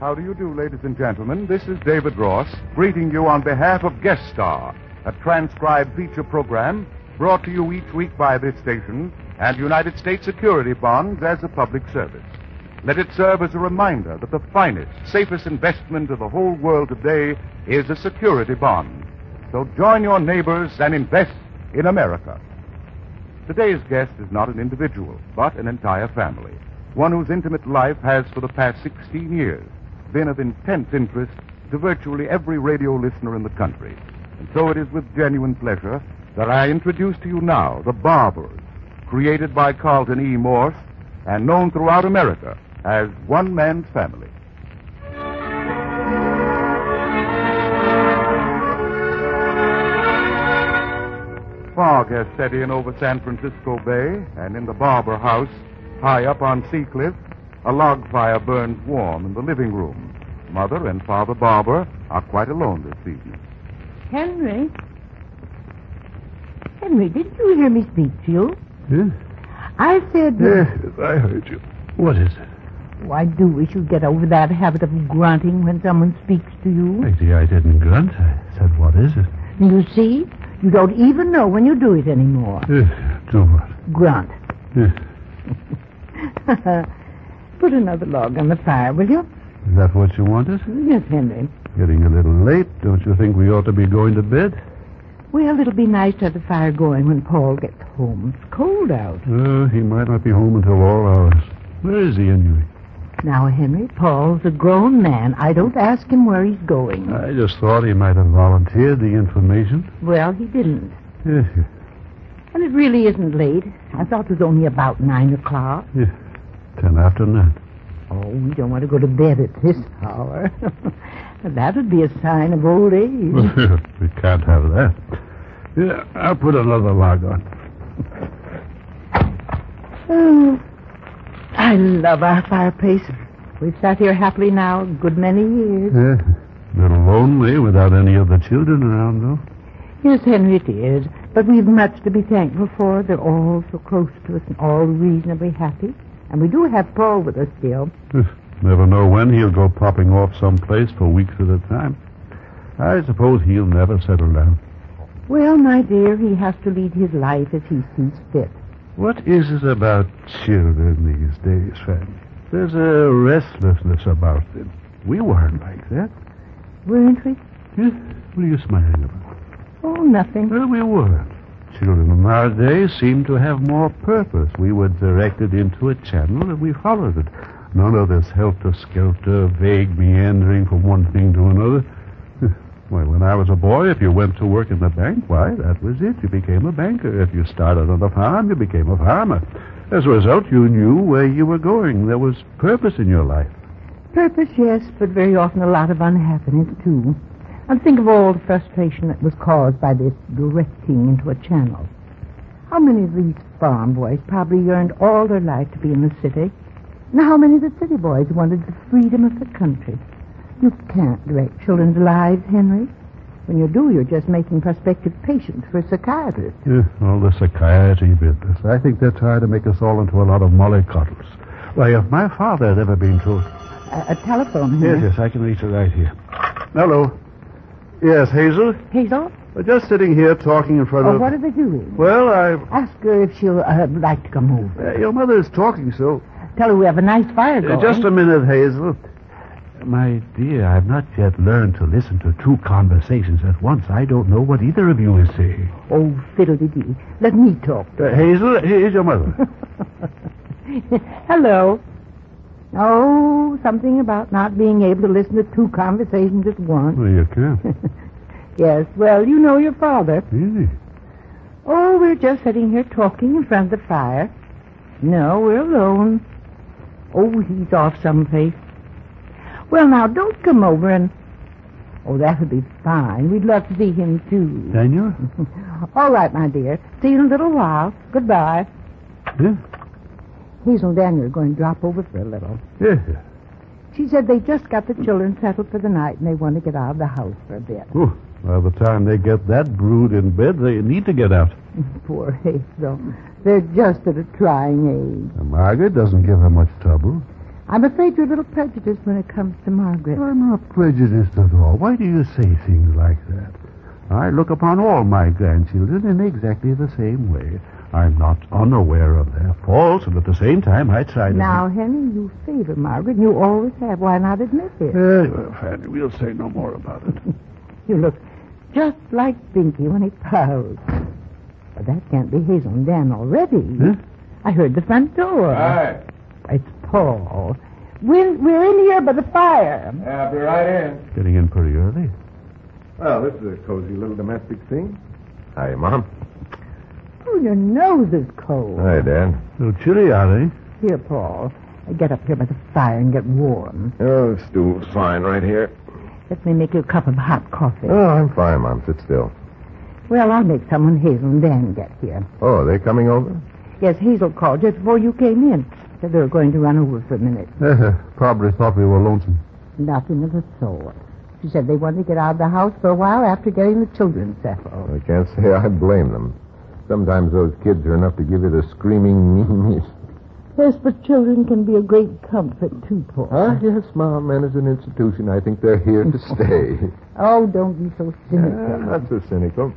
How do you do, ladies and gentlemen? This is David Ross, greeting you on behalf of Guest Star, a transcribed feature program brought to you each week by this station and United States Security Bonds as a public service. Let it serve as a reminder that the finest, safest investment of the whole world today is a security bond. So join your neighbors and invest in America. Today's guest is not an individual, but an entire family. One whose intimate life has, for the past 16 years, been of intense interest to virtually every radio listener in the country. And so it is with genuine pleasure that I introduce to you now the Barbours, created by Carlton E. Morse and known throughout America as One Man's Family. Fog has set in over San Francisco Bay, and in the Barbour House, high up on Sea Cliff, a log fire burns warm in the living room. Mother and Father Barbour are quite alone this evening. Henry? Henry, did you hear me speak to you? Yes? I said. Yes, I heard you. What is it? Oh, I do wish you'd get over that habit of grunting when someone speaks to you. Lady, I didn't grunt. I said, what is it? You see? You don't even know when you do it anymore. Yes, do what? Grunt. Yes. Put another log on the fire, will you? Is that what you want us? Yes, Henry. Getting a little late. Don't you think we ought to be going to bed? Well, it'll be nice to have the fire going when Paul gets home. It's cold out. Uh, he might not be home until all hours. Where is he anyway? Now, Henry, Paul's a grown man. I don't ask him where he's going. I just thought he might have volunteered the information. Well, he didn't. Yes. And it really isn't late. I thought it was only about nine o'clock. yes. Ten after nine. Oh, we don't want to go to bed at this hour. that would be a sign of old age. we can't have that. Yeah, I'll put another log on. Oh, I love our fireplace. We've sat here happily now a good many years. Yeah. A little lonely without any of the children around, though. Yes, Henry, it is. But we've much to be thankful for. They're all so close to us and all reasonably happy. And we do have Paul with us still. Never know when he'll go popping off someplace for weeks at a time. I suppose he'll never settle down. Well, my dear, he has to lead his life as he sees fit. What is it about children these days, Fanny? There's a restlessness about them. We weren't like that. Weren't we? What are you smiling about? Oh, nothing. Well, we weren't. Children in our day seemed to have more purpose. We were directed into a channel and we followed it. None of this helter-skelter, vague meandering from one thing to another. Well, when I was a boy, if you went to work in the bank, why, that was it. You became a banker. If you started on the farm, you became a farmer. As a result, you knew where you were going. There was purpose in your life. Purpose, yes, but very often a lot of unhappiness, too. And think of all the frustration that was caused by this directing into a channel. How many of these farm boys probably yearned all their life to be in the city? And how many of the city boys wanted the freedom of the country? You can't direct children's lives, Henry. When you do, you're just making prospective patients for a psychiatrist. Yeah, all the psychiatry business. I think they're trying to make us all into a lot of mollycoddles. Why, if my father had ever been to... A, a telephone, Yes, yes, I can reach it right here. Hello. Yes, Hazel? Hazel? We're just sitting here talking in front Oh, of... what are they doing? Well, I... Ask her if she'll uh, like to come over. Uh, your mother is talking so... Tell her we have a nice fire Uh, going. just a minute, Hazel. My dear, I've not yet learned to listen to two conversations at once. I don't know what either of you is saying. Oh, fiddle-dee-dee. Let me talk. Uh, Hazel, here's your mother. Hello. Oh, something about not being able to listen to two conversations at once. well, you can't. Yes, well, you know your father. Easy. Oh, we're just sitting here talking in front of the fire. No, we're alone. Oh, he's off someplace. Well, now, don't come over and... Oh, that would be fine. We'd love to see him, too. Daniel? All right, my dear. See you in a little while. Goodbye. Yeah? Hazel and Daniel are going to drop over for a little. Yes. She said they just got the children settled for the night and they want to get out of the house for a bit. Oh, by the time they get that brood in bed, they need to get out. Poor Hazel. They're just at a trying age. And Margaret doesn't give her much trouble. I'm afraid you're a little prejudiced when it comes to Margaret. I'm not prejudiced at all. Why do you say things like that? I look upon all my grandchildren in exactly the same way. I'm not unaware of their faults, and at the same time, I try to. Now, Henry, you favor Margaret, and you always have. Why not admit it? Very well, Fanny. We'll say no more about it. You look just like Binky when he plows. But that can't be Hazel and Dan already. Huh? I heard the front door. Hi. It's Paul. We're, we're in here by the fire. Yeah, I'll be right in. Getting in pretty early. Well, this is a cozy little domestic scene. Hi, Mom. Oh, your nose is cold. Hi, Dad. A little chilly out, eh? Here, Paul. Get up here by the fire and get warm. Oh, the stool's fine right here. Let me make you a cup of hot coffee. Oh, I'm fine, Mom. Sit still. Well, I'll make someone when Hazel and Dan get here. Oh, are they coming over? Yes, Hazel called just before you came in. Said they were going to run over for a minute. Probably thought we were lonesome. Nothing of the sort. She said they wanted to get out of the house for a while after getting the children settled. I can't say I blame them. Sometimes those kids are enough to give you the screaming me. Yes, but children can be a great comfort, too, Paul. Ah, yes, Mom. And as an institution, I think they're here to stay. Oh, don't be so cynical. Ah, not so cynical.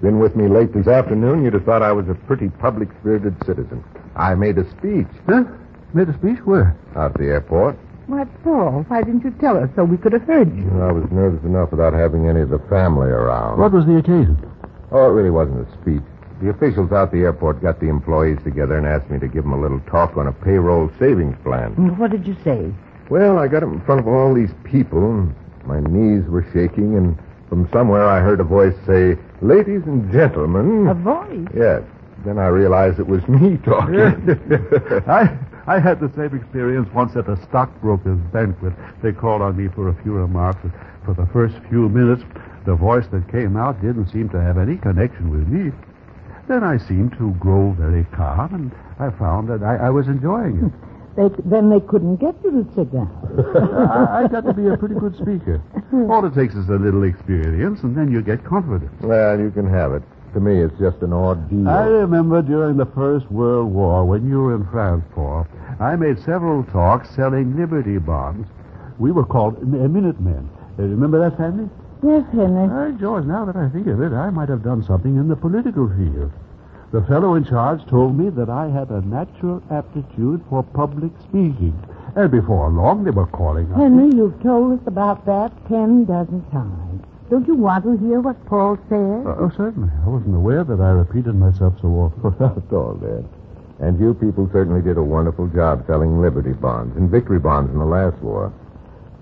Been with me late this afternoon, you'd have thought I was a pretty public-spirited citizen. I made a speech Huh? Made a speech? Where? out at the airport. What, Paul? Why didn't you tell us so we could have heard you? I was nervous enough without having any of the family around. What was the occasion? Oh, it really wasn't a speech. The officials out the airport got the employees together and asked me to give them a little talk on a payroll savings plan. Hmm, what did you say? Well, I got up in front of all these people, and my knees were shaking, and from somewhere I heard a voice say, Ladies and gentlemen. A voice. Yes. Then I realized it was me talking. I I had the same experience once at a stockbroker's banquet. They called on me for a few remarks. For the first few minutes, the voice that came out didn't seem to have any connection with me. Then I seemed to grow very calm, and I found that I, I was enjoying it. They, then they couldn't get you to sit down. I, I got to be a pretty good speaker. All it takes is a little experience, and then you get confidence. well, you can have it. To me, it's just an ordeal. I remember during the First World War, when you were in France, Paul, I made several talks selling Liberty bonds. We were called M- Minutemen. Uh, remember that, Sandy? Yes, Henry. Uh, George, now that I think of it, I might have done something in the political field. The fellow in charge told me that I had a natural aptitude for public speaking. And before long, they were calling up. Henry, you've told us about that ten dozen times. Don't you want to hear what Paul said? Uh, oh, certainly. I wasn't aware that I repeated myself so often. That's all, Dad. And you people certainly did a wonderful job selling Liberty bonds and victory bonds in the last war.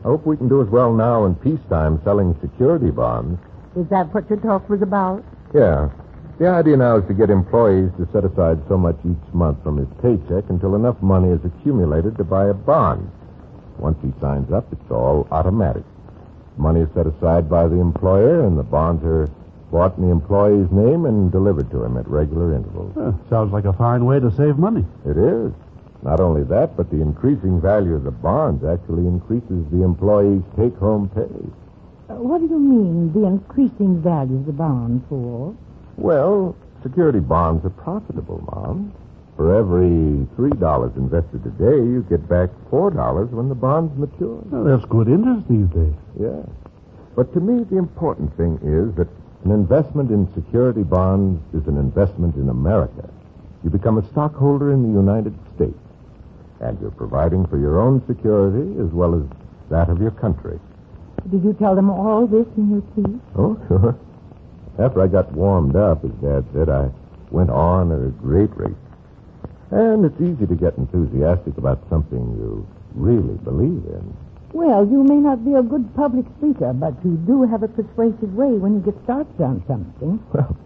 I hope we can do as well now in peacetime selling security bonds. Is that what your talk was about? Yeah. The idea now is to get employees to set aside so much each month from his paycheck until enough money is accumulated to buy a bond. Once he signs up, it's all automatic. Money is set aside by the employer, and the bonds are bought in the employee's name and delivered to him at regular intervals. Huh, sounds like a fine way to save money. It is. Not only that, but the increasing value of the bonds actually increases the employee's take-home pay. Uh, what do you mean, the increasing value of the bond, Paul? Well, security bonds are profitable, Mom. For every three dollars invested today, you get back four dollars when the bonds mature. Well, that's good interest these days. Yeah. But to me, the important thing is that an investment in security bonds is an investment in America. You become a stockholder in the United States, and you're providing for your own security as well as that of your country. Did you tell them all this in your speech? Oh, sure. After I got warmed up, as Dad said, I went on at a great rate. And it's easy to get enthusiastic about something you really believe in. Well, you may not be a good public speaker, but you do have a persuasive way when you get started on something. Well,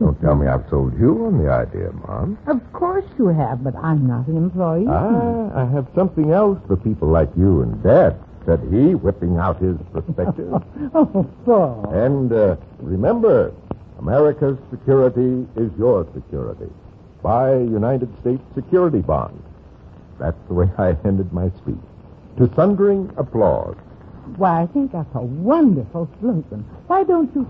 don't tell me I've sold you on the idea, Mom. Of course you have, but I'm not an employee. Ah, I have something else for people like you and Dad, said he, whipping out his perspective. oh, Paul. and uh, remember, America's security is your security. Buy United States security bonds. That's the way I ended my speech. To thundering applause. Why, I think that's a wonderful slogan. Why don't you...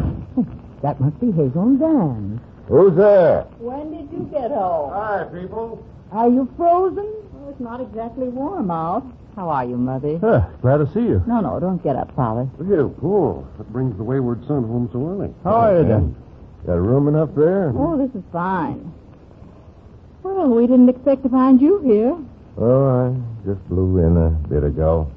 That must be Hazel and Dan. Who's there? When did you get home? Hi, people. Are you frozen? Oh, it's not exactly warm out. How are you, Mother? Glad to see you. No, no, don't get up, Father. Look here, Paul. What brings the wayward son home so early? How are you, Dan? Got room enough there? Oh, this is fine. Well, we didn't expect to find you here. Oh, I just blew in a bit ago.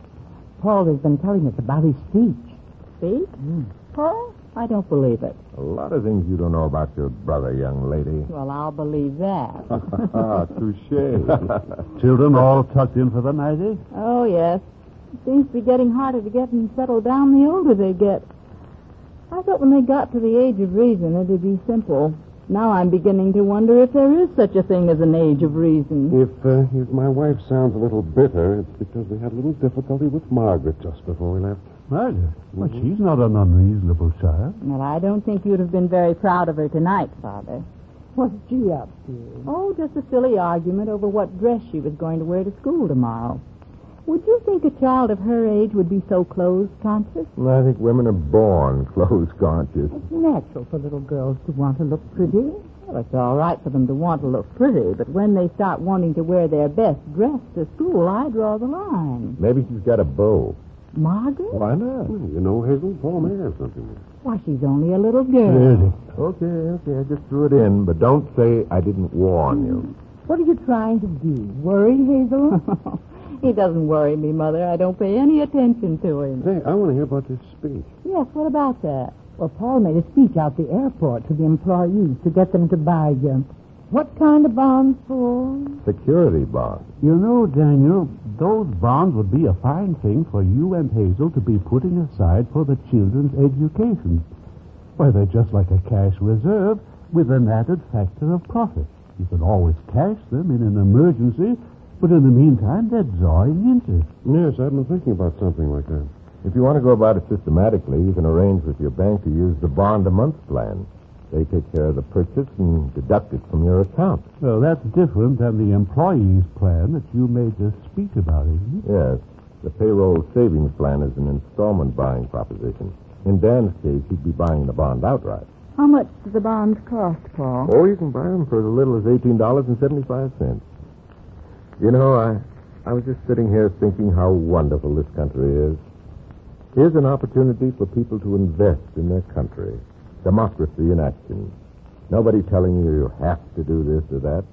Paul has been telling us about his speech. Speech? Mm. Paul? I don't believe it. A lot of things you don't know about your brother, young lady. Well, I'll believe that. Touche. Children all tucked in for the night, eh? oh, yes. It seems to be getting harder to get them settled down the older they get. I thought when they got to the age of reason it'd be simple. Now I'm beginning to wonder if there is such a thing as an age of reason. If, uh, if my wife sounds a little bitter, it's because we had a little difficulty with Margaret just before we left. Margaret? Well, she's not an unreasonable child. Well, I don't think you'd have been very proud of her tonight, Father. What's she up to? Oh, just a silly argument over what dress she was going to wear to school tomorrow. Would you think a child of her age would be so clothes conscious? Well, I think women are born clothes conscious. It's natural for little girls to want to look pretty. Well, it's all right for them to want to look pretty, but when they start wanting to wear their best dress to school, I draw the line. Maybe she's got a beau. Margaret? Why not? You know, Hazel, Paul may have something. Why, she's only a little girl. Really? Okay, okay, I just threw it in, but don't say I didn't warn you. What are you trying to do? Worry, Hazel? he doesn't worry me, Mother. I don't pay any attention to him. Say, I want to hear about this speech. Yes, what about that? well, Paul made a speech out the airport to the employees to get them to buy uh, what kind of bonds for? Security bonds. You know, Daniel, those bonds would be a fine thing for you and Hazel to be putting aside for the children's education. Why, they're just like a cash reserve with an added factor of profit. You can always cash them in an emergency, but in the meantime, they're drawing interest. Yes, I've been thinking about something like that. If you want to go about it systematically, you can arrange with your bank to use the bond a month plan. They take care of the purchase and deduct it from your account. Well, that's different than the employees' plan that you made the speech about, isn't it? Yes, the payroll savings plan is an installment buying proposition. In Dan's case, he'd be buying the bond outright. How much do the bonds cost, Paul? Oh, you can buy them for as little as eighteen dollars and seventy-five cents. You know, I, I was just sitting here thinking how wonderful this country is. Here's an opportunity for people to invest in their country. Democracy in action. Nobody telling you you have to do this or that.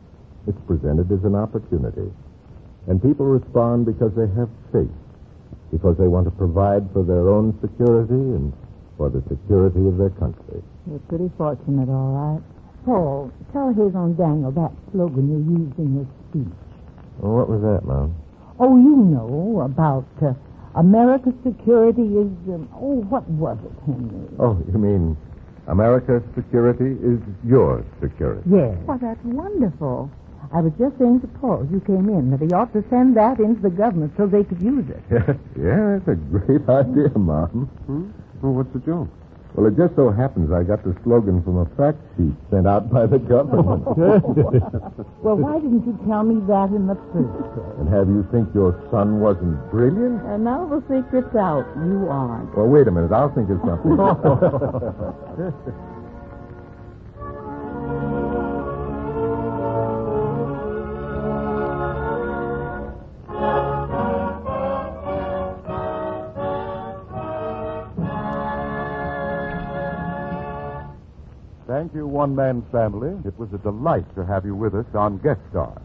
It's presented as an opportunity. And people respond because they have faith. Because they want to provide for their own security and for the security of their country. You're pretty fortunate, all right. Paul, tell his and Daniel that slogan you used in your speech. Well, what was that, Mom? Oh, you know about uh, America's security is. Um, oh, what was it, Henry? Oh, you mean America's security is your security. Yes. Well, that's wonderful. I was just saying to Paul as you came in that he ought to send that into the government so they could use it. yeah, that's a great idea, Mom. Hmm? Well, what's the joke? Well, it just so happens I got the slogan from a fact sheet sent out by the government. Well, why didn't you tell me that in the first place? and have you think your son wasn't brilliant? And now the secret's out. You aren't. Well, wait a minute. I'll think of something. One Man Family. It was a delight to have you with us on Guest Star.